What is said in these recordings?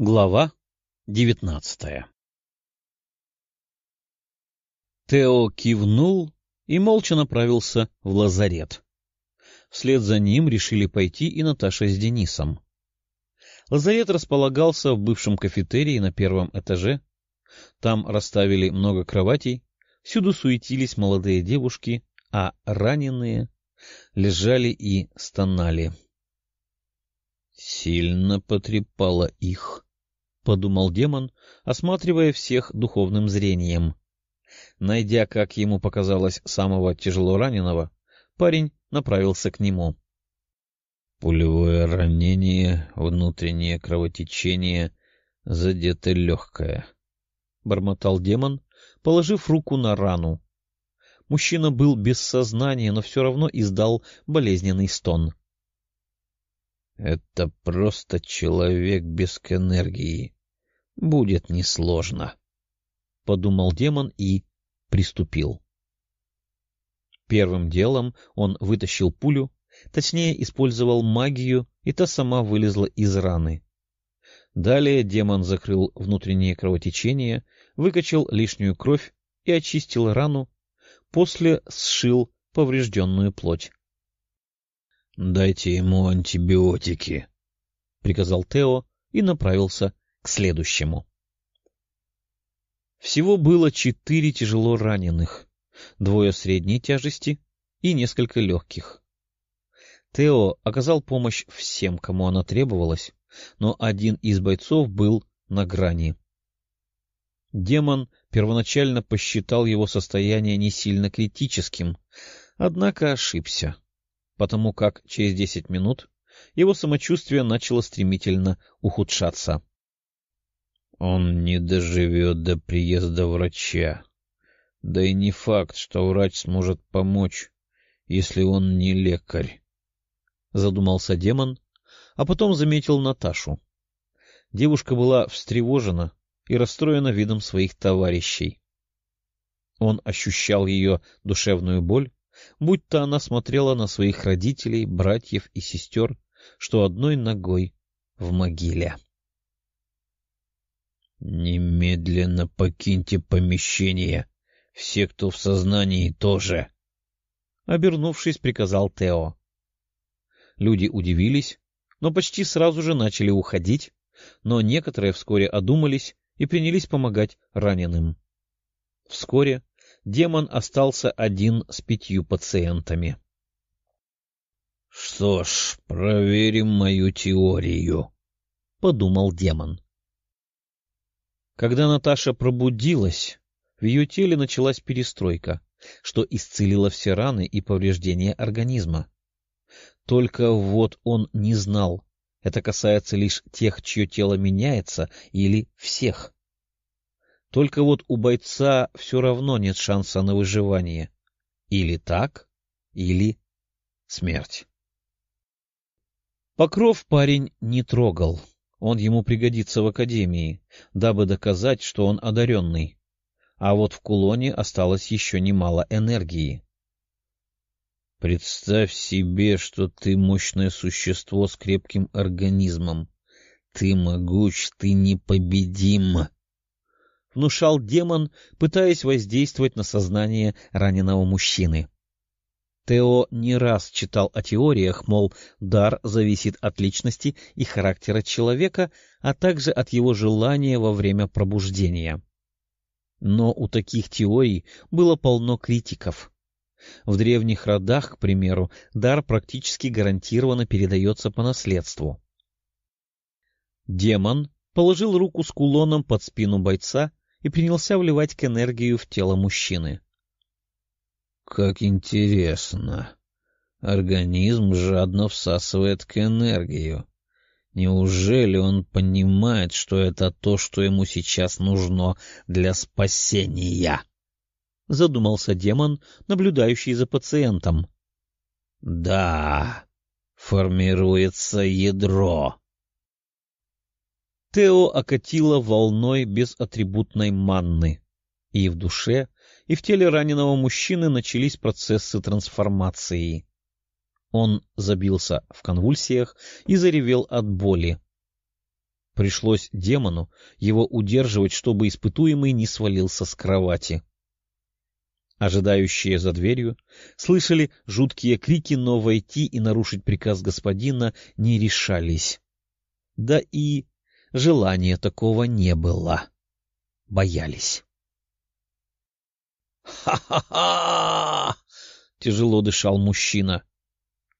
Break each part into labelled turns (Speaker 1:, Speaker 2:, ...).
Speaker 1: Глава девятнадцатая Тео кивнул и молча направился в лазарет. Вслед за ним решили пойти и Наташа с Денисом. Лазарет располагался в бывшем кафетерии на первом этаже. Там расставили много кроватей, всюду суетились молодые девушки, а раненые лежали и стонали. Сильно потрепало их, — подумал демон, осматривая всех духовным зрением. Найдя, как ему показалось, самого тяжело раненого, парень направился к нему. Пулевое ранение, внутреннее кровотечение, задето легкое. Бормотал демон, положив руку на рану. Мужчина был без сознания, но все равно издал болезненный стон. — Это просто человек без энергии. Будет несложно, — подумал демон и приступил. Первым делом он вытащил пулю, точнее, использовал магию, и та сама вылезла из раны. Далее демон закрыл внутреннее кровотечение, выкачал лишнюю кровь и очистил рану, после сшил поврежденную плоть. — Дайте ему антибиотики, — приказал Тео и направился к следующему. Всего было четыре тяжело раненых, двое средней тяжести и несколько легких. Тео оказал помощь всем, кому она требовалась, но один из бойцов был на грани. Демон первоначально посчитал его состояние не сильно критическим, однако ошибся, потому как через десять минут его самочувствие начало стремительно ухудшаться. Он не доживет до приезда врача. Да и не факт, что врач сможет помочь, если он не лекарь. Задумался демон, а потом заметил Наташу. Девушка была встревожена и расстроена видом своих товарищей. Он ощущал ее душевную боль, будь то она смотрела на своих родителей, братьев и сестер, что одной ногой в могиле. — Немедленно покиньте помещение. Все, кто в сознании, тоже. Обернувшись, приказал Тео. Люди удивились, но почти сразу же начали уходить, но некоторые вскоре одумались и принялись помогать раненым. Вскоре демон остался один с пятью пациентами. — Что ж, проверим мою теорию, — подумал демон. Когда Наташа пробудилась, в ее теле началась перестройка, что исцелило все раны и повреждения организма. Только вот он не знал, это касается лишь тех, чье тело меняется, или всех. Только вот у бойца все равно нет шанса на выживание. Или так, или смерть. Покров парень не трогал. Он ему пригодится в академии, дабы доказать, что он одаренный. А вот в кулоне осталось еще немало энергии. Представь себе, что ты мощное существо с крепким организмом. Ты могуч, ты непобедим. Внушал демон, пытаясь воздействовать на сознание раненого мужчины. Тео не раз читал о теориях, мол, дар зависит от личности и характера человека, а также от его желания во время пробуждения. Но у таких теорий было полно критиков. В древних родах, к примеру, дар практически гарантированно передается по наследству. Демон положил руку с кулоном под спину бойца и принялся вливать к энергию в тело мужчины. Как интересно. Организм жадно всасывает к энергию. Неужели он понимает, что это то, что ему сейчас нужно для спасения? Задумался демон, наблюдающий за пациентом. Да, формируется ядро. Тео окатило волной безатрибутной манны, и в душе и в теле раненого мужчины начались процессы трансформации. Он забился в конвульсиях и заревел от боли. Пришлось демону его удерживать, чтобы испытуемый не свалился с кровати. Ожидающие за дверью слышали жуткие крики, но войти и нарушить приказ господина не решались. Да и желания такого не было. Боялись. «Ха-ха-ха!» — тяжело дышал мужчина.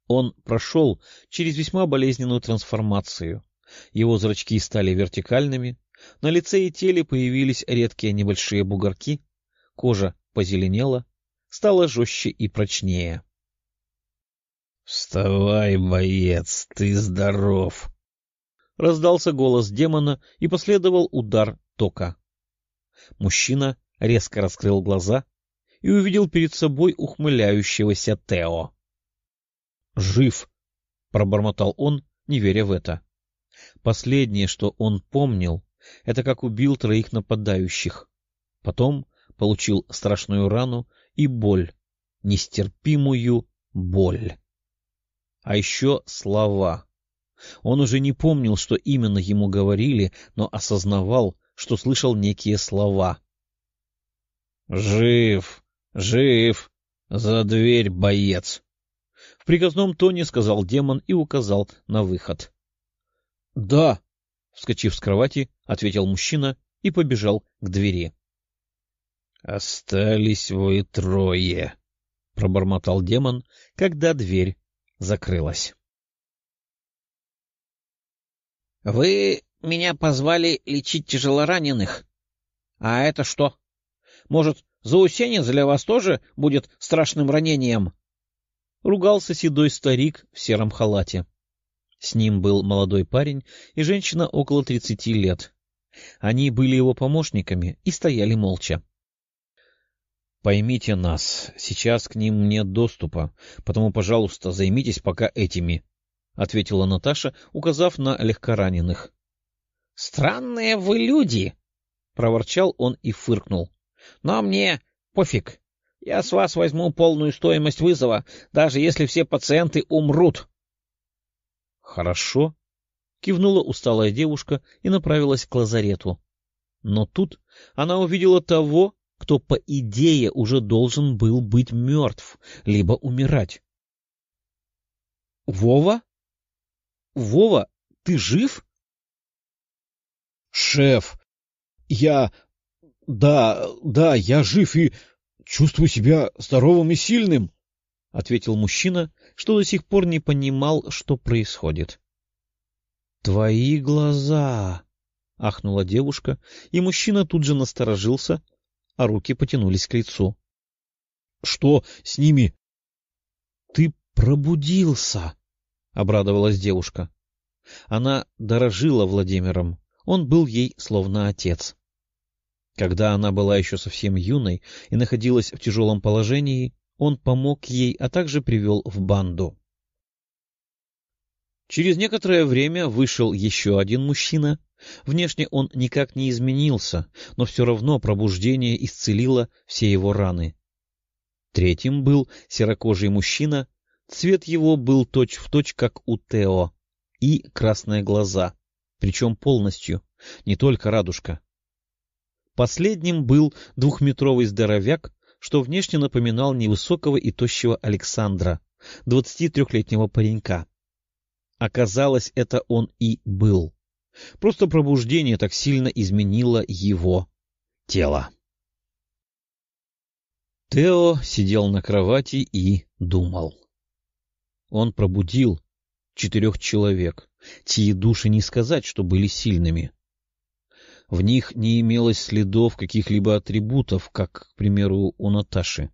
Speaker 1: Он прошел через весьма болезненную трансформацию. Его зрачки стали вертикальными, на лице и теле появились редкие небольшие бугорки, кожа позеленела, стала жестче и прочнее. — Вставай, боец, ты здоров! — раздался голос демона, и последовал удар тока. Мужчина резко раскрыл глаза и увидел перед собой ухмыляющегося Тео. «Жив!» — пробормотал он, не веря в это. Последнее, что он помнил, это как убил троих нападающих. Потом получил страшную рану и боль, нестерпимую боль. А еще слова. Он уже не помнил, что именно ему говорили, но осознавал, что слышал некие слова. «Жив! Жив! За дверь, боец!» В приказном тоне сказал демон и указал на выход. — Да, — вскочив с кровати, ответил мужчина и побежал к двери. — Остались вы трое, — пробормотал демон, когда дверь закрылась. — Вы меня позвали лечить тяжелораненых. А это что? Может, заусенец для вас тоже будет страшным ранением? Ругался седой старик в сером халате. С ним был молодой парень и женщина около тридцати лет. Они были его помощниками и стояли молча. — Поймите нас, сейчас к ним нет доступа, потому, пожалуйста, займитесь пока этими, — ответила Наташа, указав на легкораненых. — Странные вы люди! — проворчал он и фыркнул. — Но мне пофиг. Я с вас возьму полную стоимость вызова, даже если все пациенты умрут. — Хорошо, — кивнула усталая девушка и направилась к лазарету. Но тут она увидела того, кто, по идее, уже должен был быть мертв, либо умирать. — Вова? Вова, ты жив? — Шеф, я... Да, да, я жив и чувствую себя здоровым и сильным, — ответил мужчина, что до сих пор не понимал, что происходит. — Твои глаза! — ахнула девушка, и мужчина тут же насторожился, а руки потянулись к лицу. — Что с ними? — Ты пробудился! — обрадовалась девушка. Она дорожила Владимиром, он был ей словно отец. Когда она была еще совсем юной и находилась в тяжелом положении, он помог ей, а также привел в банду. Через некоторое время вышел еще один мужчина. Внешне он никак не изменился, но все равно пробуждение исцелило все его раны. Третьим был серокожий мужчина, цвет его был точь-в-точь, точь, как у Тео, и красные глаза, причем полностью, не только радужка. Последним был двухметровый здоровяк что внешне напоминал невысокого и тощего Александра, двадцати трехлетнего паренька. Оказалось, это он и был. Просто пробуждение так сильно изменило его тело. Тео сидел на кровати и думал. Он пробудил четырех человек, чьи души не сказать, что были сильными. В них не имелось следов каких-либо атрибутов, как, к примеру, у Наташи.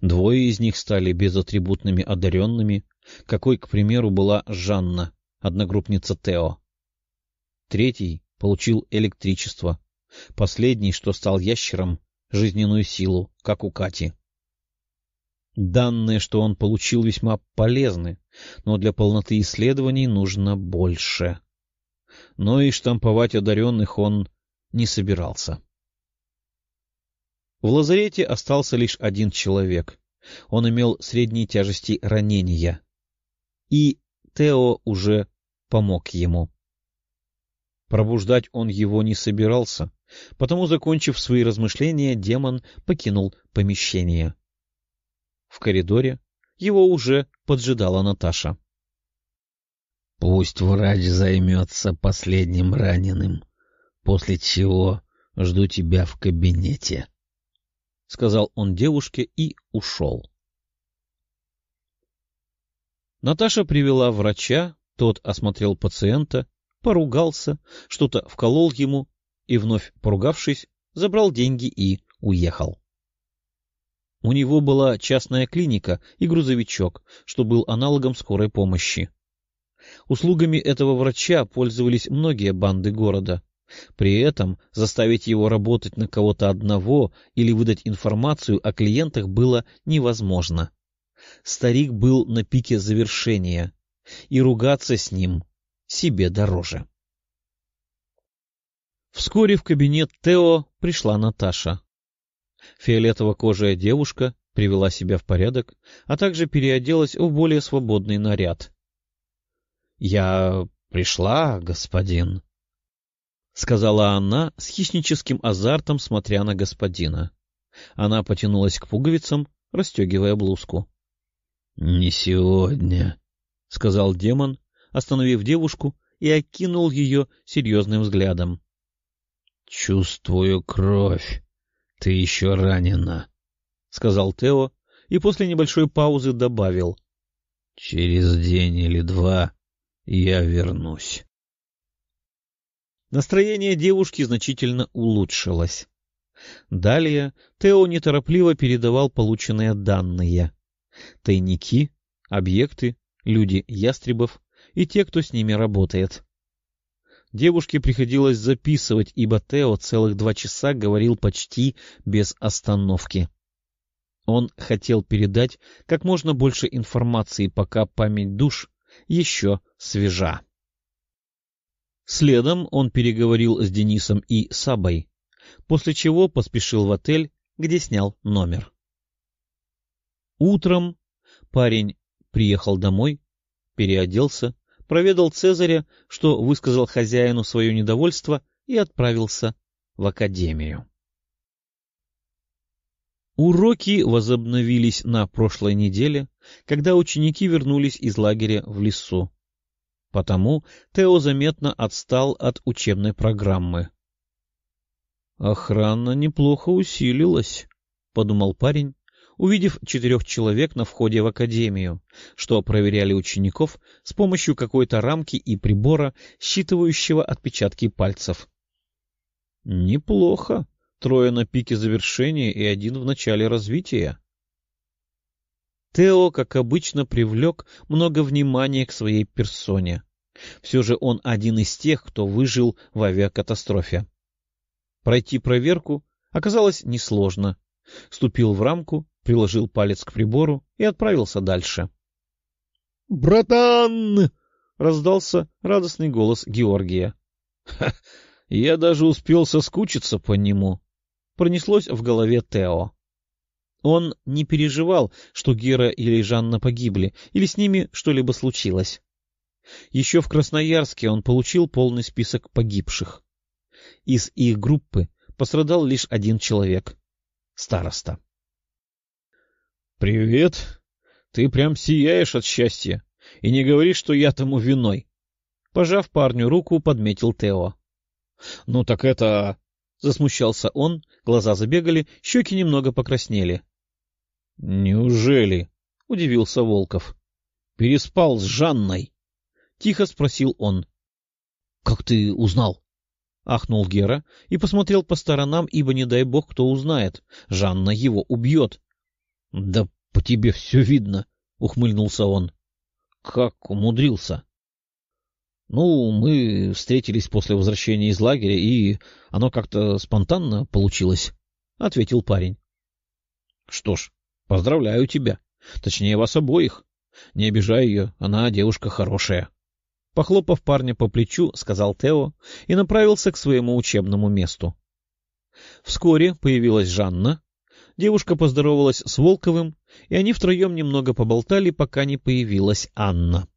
Speaker 1: Двое из них стали безатрибутными одаренными, какой, к примеру, была Жанна, одногруппница Тео. Третий получил электричество, последний, что стал ящером, жизненную силу, как у Кати. Данные, что он получил, весьма полезны, но для полноты исследований нужно больше но и штамповать одаренных он не собирался. В лазарете остался лишь один человек. Он имел средней тяжести ранения. И Тео уже помог ему. Пробуждать он его не собирался, потому, закончив свои размышления, демон покинул помещение. В коридоре его уже поджидала Наташа.
Speaker 2: — Пусть врач займется последним раненым, после чего жду тебя в кабинете, — сказал он девушке и ушел.
Speaker 1: Наташа привела врача, тот осмотрел пациента, поругался, что-то вколол ему и, вновь поругавшись, забрал деньги и уехал. У него была частная клиника и грузовичок, что был аналогом скорой помощи. Услугами этого врача пользовались многие банды города. При этом заставить его работать на кого-то одного или выдать информацию о клиентах было невозможно. Старик был на пике завершения, и ругаться с ним себе дороже. Вскоре в кабинет Тео пришла Наташа. Фиолетово-кожая девушка привела себя в порядок, а также переоделась в более свободный наряд. — Я пришла, господин, — сказала она с хищническим азартом, смотря на господина. Она потянулась к пуговицам, расстегивая блузку.
Speaker 2: — Не сегодня, — сказал демон,
Speaker 1: остановив девушку и окинул ее серьезным взглядом.
Speaker 2: — Чувствую кровь. Ты еще ранена, — сказал Тео и после небольшой паузы добавил. — Через день или два я вернусь.
Speaker 1: Настроение девушки значительно улучшилось. Далее Тео неторопливо передавал полученные данные. Тайники, объекты, люди ястребов и те, кто с ними работает. Девушке приходилось записывать, ибо Тео целых два часа говорил почти без остановки. Он хотел передать как можно больше информации, пока память душ еще свежа. Следом он переговорил с Денисом и Сабой, после чего поспешил в отель, где снял номер. Утром парень приехал домой, переоделся, проведал Цезаря, что высказал хозяину свое недовольство и отправился в академию. Уроки возобновились на прошлой неделе, когда ученики вернулись из лагеря в лесу. Потому Тео заметно отстал от учебной программы. «Охрана неплохо усилилась», — подумал парень, увидев четырех человек на входе в академию, что проверяли учеников с помощью какой-то рамки и прибора, считывающего отпечатки пальцев. Неплохо. Трое на пике завершения и один в начале развития. Тео, как обычно, привлек много внимания к своей персоне. Все же он один из тех, кто выжил в авиакатастрофе. Пройти проверку оказалось несложно. Ступил в рамку, приложил палец к прибору и отправился дальше. «Братан!» — раздался радостный голос Георгия. «Ха! Я даже успел соскучиться по нему!» — пронеслось в голове Тео. Он не переживал, что Гера или Жанна погибли, или с ними что-либо случилось. Еще в Красноярске он получил полный список погибших. Из их группы пострадал лишь один человек — староста. «Привет. Ты прям сияешь от счастья. И не говори, что я тому виной». Пожав парню руку, подметил Тео. «Ну так это...» — засмущался он, глаза забегали, щеки немного покраснели. «Неужели?» — удивился Волков. «Переспал с Жанной?» — тихо спросил он. «Как ты узнал?» — ахнул Гера и посмотрел по сторонам, ибо, не дай бог, кто узнает, Жанна его убьет. — Да по тебе все видно, — ухмыльнулся он. — Как умудрился? — Ну, мы встретились после возвращения из лагеря, и оно как-то спонтанно получилось, — ответил парень. — Что ж, поздравляю тебя. Точнее, вас обоих. Не обижай ее, она девушка хорошая. Похлопав парня по плечу, сказал Тео и направился к своему учебному месту. Вскоре появилась Жанна, Девушка поздоровалась с Волковым, и они втроем немного поболтали, пока не появилась Анна.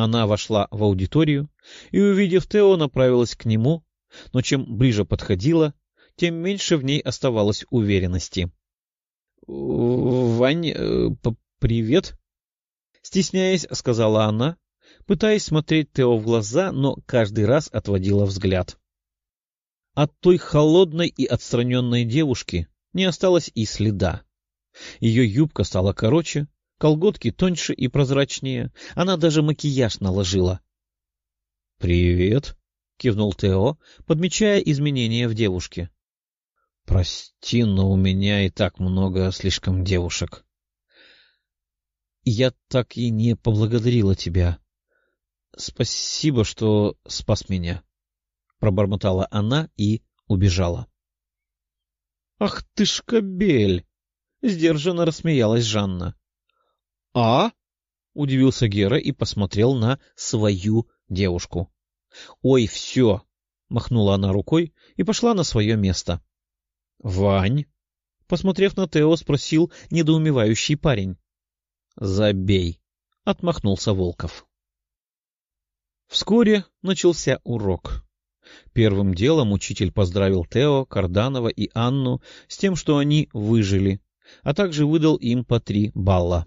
Speaker 1: Она вошла в аудиторию и, увидев Тео, направилась к нему, но чем ближе подходила, тем меньше в ней оставалось уверенности. — Вань, э, привет! — стесняясь, сказала она, пытаясь смотреть Тео в глаза, но каждый раз отводила взгляд. От той холодной и отстраненной девушки не осталось и следа. Ее юбка стала короче, колготки тоньше и прозрачнее, она даже макияж наложила. — Привет, — кивнул Тео, подмечая изменения в девушке. — Прости, но у меня и так много слишком девушек. — Я так и не поблагодарила тебя. Спасибо, что спас меня, — пробормотала она и убежала. — Ах ты ж кобель! — сдержанно рассмеялась Жанна. — А? — удивился Гера и посмотрел на свою девушку. — Ой, все! — махнула она рукой и пошла на свое место. — Вань? — посмотрев на Тео, спросил недоумевающий парень. — Забей! — отмахнулся Волков. Вскоре начался урок. Первым делом учитель поздравил Тео, Карданова и Анну с тем, что они выжили, а также выдал им по три балла.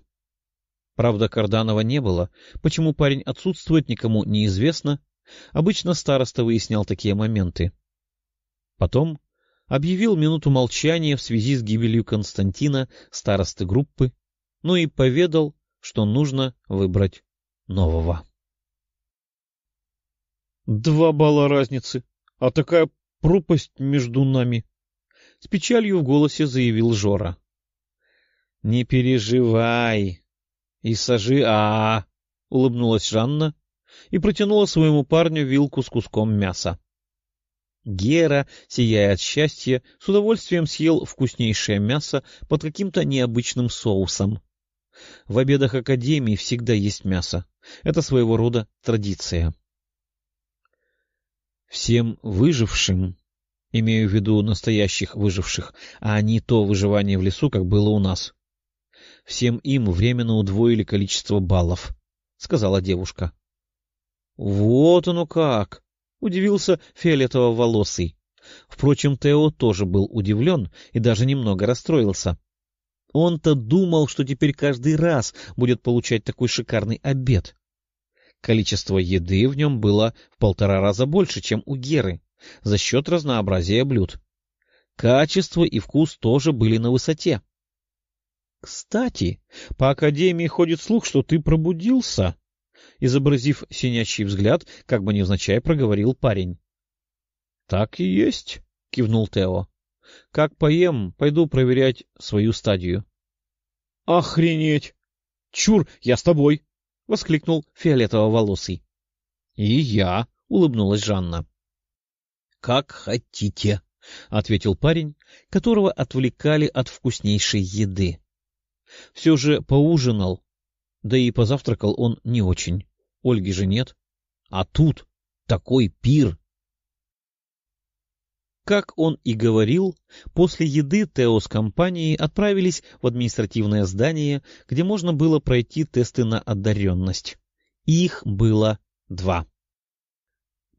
Speaker 1: Правда, Карданова не было. Почему парень отсутствует, никому неизвестно. Обычно староста выяснял такие моменты. Потом объявил минуту молчания в связи с гибелью Константина, старосты группы, ну и поведал, что нужно выбрать нового. «Два балла разницы, а такая пропасть между нами!» С печалью в голосе заявил Жора. «Не переживай, и сажи а, улыбнулась Жанна и протянула своему парню вилку с куском мяса. Гера, сияя от счастья, с удовольствием съел вкуснейшее мясо под каким-то необычным соусом. В обедах Академии всегда есть мясо. Это своего рода традиция. Всем выжившим, имею в виду настоящих выживших, а не то выживание в лесу, как было у нас, всем им временно удвоили количество баллов, — сказала девушка. — Вот оно как! — удивился фиолетово-волосый. Впрочем, Тео тоже был удивлен и даже немного расстроился. Он-то думал, что теперь каждый раз будет получать такой шикарный обед. Количество еды в нем было в полтора раза больше, чем у Геры, за счет разнообразия блюд. Качество и вкус тоже были на высоте. — Кстати, по Академии ходит слух, что ты пробудился, — изобразив синячий взгляд, как бы невзначай проговорил парень. — Так и есть, — кивнул Тео. — Как поем, пойду проверять свою стадию. — Охренеть! Чур, я с тобой! — воскликнул фиолетово-волосый. — И я, — улыбнулась Жанна. — Как хотите, — ответил парень, которого отвлекали от вкуснейшей еды. Все же поужинал, да и позавтракал он не очень. Ольги же нет. А тут такой пир! Как он и говорил, после еды Тео с компанией отправились в административное здание, где можно было пройти тесты на одаренность. Их было два.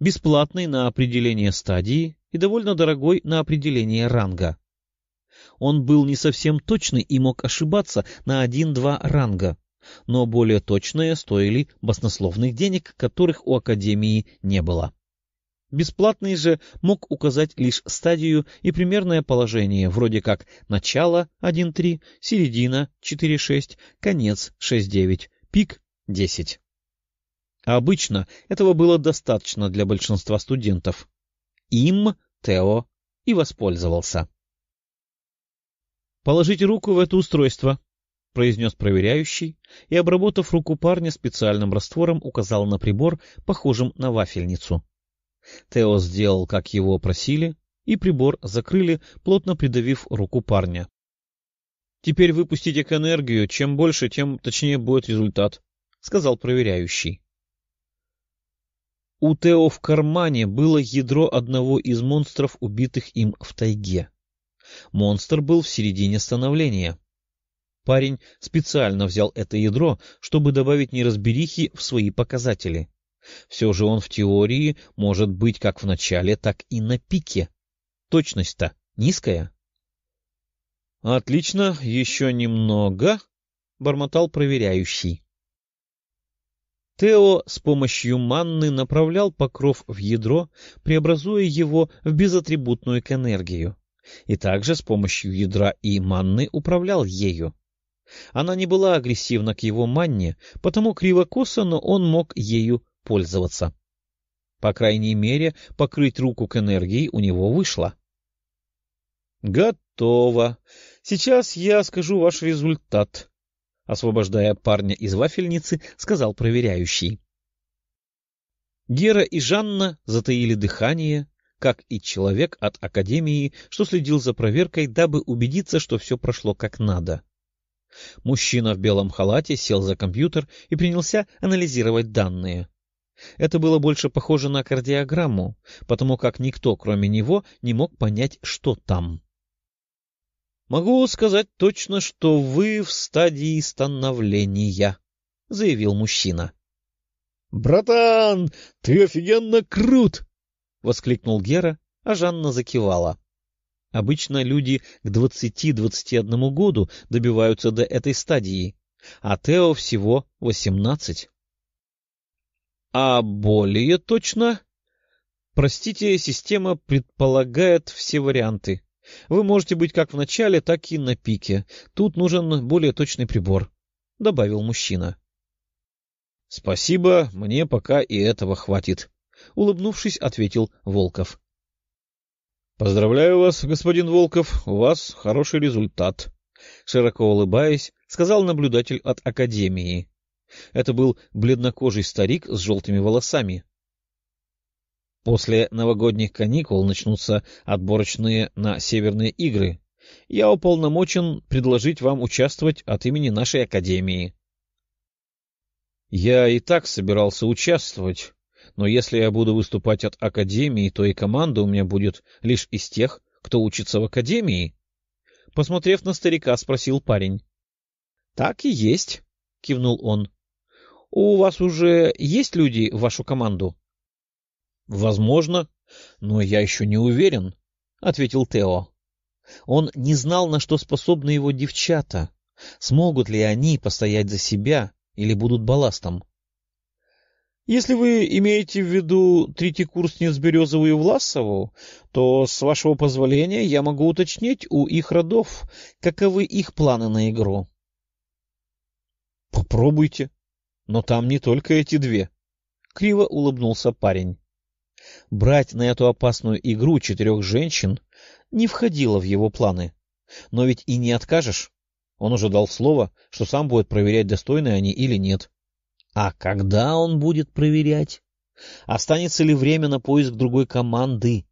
Speaker 1: Бесплатный на определение стадии и довольно дорогой на определение ранга. Он был не совсем точный и мог ошибаться на один-два ранга, но более точные стоили баснословных денег, которых у Академии не было. Бесплатный же мог указать лишь стадию и примерное положение, вроде как начало 1.3, середина 4.6, конец 6.9, пик 10. А обычно этого было достаточно для большинства студентов. Им Тео и воспользовался. «Положите руку в это устройство», — произнес проверяющий, и, обработав руку парня специальным раствором, указал на прибор, похожим на вафельницу. Тео сделал, как его просили, и прибор закрыли, плотно придавив руку парня. «Теперь выпустите к энергию, чем больше, тем точнее будет результат», — сказал проверяющий. У Тео в кармане было ядро одного из монстров, убитых им в тайге. Монстр был в середине становления. Парень специально взял это ядро, чтобы добавить неразберихи в свои показатели. Все же он в теории может быть как в начале, так и на пике. Точность-то низкая. — Отлично, еще немного, — бормотал проверяющий. Тео с помощью манны направлял покров в ядро, преобразуя его в безатрибутную к энергию, и также с помощью ядра и манны управлял ею. Она не была агрессивна к его манне, потому криво-косо, но он мог ею пользоваться. По крайней мере, покрыть руку к энергии у него вышло. — Готово. Сейчас я скажу ваш результат, — освобождая парня из вафельницы, сказал проверяющий. Гера и Жанна затаили дыхание, как и человек от Академии, что следил за проверкой, дабы убедиться, что все прошло как надо. Мужчина в белом халате сел за компьютер и принялся анализировать данные. Это было больше похоже на кардиограмму, потому как никто, кроме него, не мог понять, что там. — Могу сказать точно, что вы в стадии становления, — заявил мужчина. — Братан, ты офигенно крут! — воскликнул Гера, а Жанна закивала. Обычно люди к двадцати-двадцати одному году добиваются до этой стадии, а Тео всего восемнадцать. — А более точно? Простите, система предполагает все варианты. Вы можете быть как в начале, так и на пике. Тут нужен более точный прибор, — добавил мужчина. — Спасибо, мне пока и этого хватит, — улыбнувшись, ответил Волков. — Поздравляю вас, господин Волков, у вас хороший результат, — широко улыбаясь, сказал наблюдатель от Академии. Это был бледнокожий старик с желтыми волосами, После новогодних каникул начнутся отборочные на северные игры. Я уполномочен предложить вам участвовать от имени нашей академии. Я и так собирался участвовать, но если я буду выступать от академии, то и команда у меня будет лишь из тех, кто учится в академии. Посмотрев на старика, спросил парень. — Так и есть, — кивнул он. — У вас уже есть люди в вашу команду? —— Возможно, но я еще не уверен, — ответил Тео. Он не знал, на что способны его девчата, смогут ли они постоять за себя или будут балластом. — Если вы имеете в виду третьекурсниц Березову и Власову, то, с вашего позволения, я могу уточнить у их родов, каковы их планы на игру. — Попробуйте. Но там не только эти две. Криво улыбнулся парень. Брать на эту опасную игру четырех женщин не входило в его планы. Но ведь и не откажешь. Он уже дал слово, что сам будет проверять, достойны они или нет. А когда он будет проверять? Останется ли время на поиск другой команды?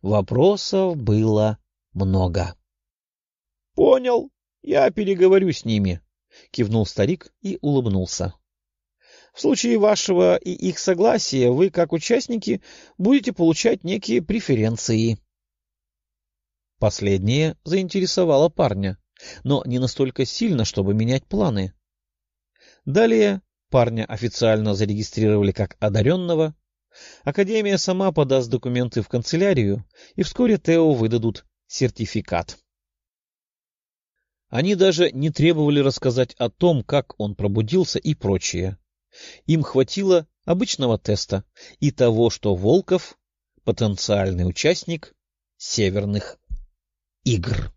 Speaker 1: Вопросов было много. — Понял, я переговорю с ними, — кивнул старик и улыбнулся. В случае вашего и их согласия вы, как участники, будете получать некие преференции. Последнее заинтересовало парня, но не настолько сильно, чтобы менять планы. Далее парня официально зарегистрировали как одаренного. Академия сама подаст документы в канцелярию, и вскоре Тео выдадут сертификат. Они даже не требовали рассказать о том, как он пробудился и прочее. Им хватило обычного теста и того, что Волков — потенциальный участник северных игр.